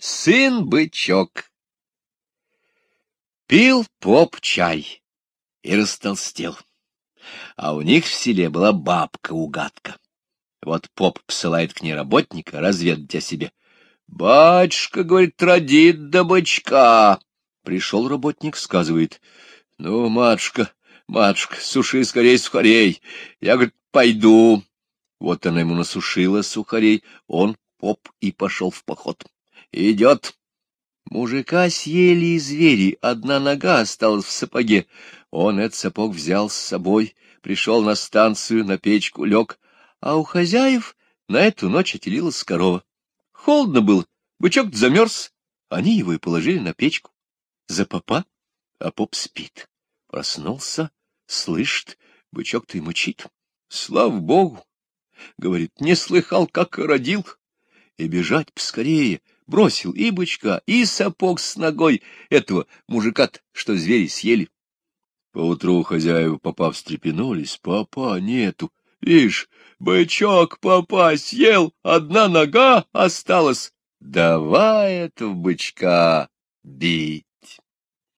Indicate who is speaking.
Speaker 1: Сын-бычок. Пил поп чай и растолстел. А у них в селе была бабка-угадка. Вот поп посылает к ней работника разведать о себе. «Батюшка, — говорит, — родит до бычка». Пришел работник, сказывает. «Ну, матушка, матушка, суши скорей сухарей. Я, говорит, пойду». Вот она ему насушила сухарей, он, поп, и пошел в поход. Идет. Мужика съели звери, одна нога осталась в сапоге. Он этот сапог взял с собой, пришел на станцию, на печку лег, а у хозяев на эту ночь отелилась корова. Холодно было, бычок замерз, они его и положили на печку. За попа, а поп спит. Проснулся, слышит, бычок-то и мучит. Слава богу! Говорит, не слыхал, как родил. И бежать поскорее, бросил и бычка, и сапог с ногой этого мужика что звери съели. Поутру хозяева попа встрепенулись, папа нету. Вишь, бычок папа съел, одна нога осталась. Давай это в бычка бить.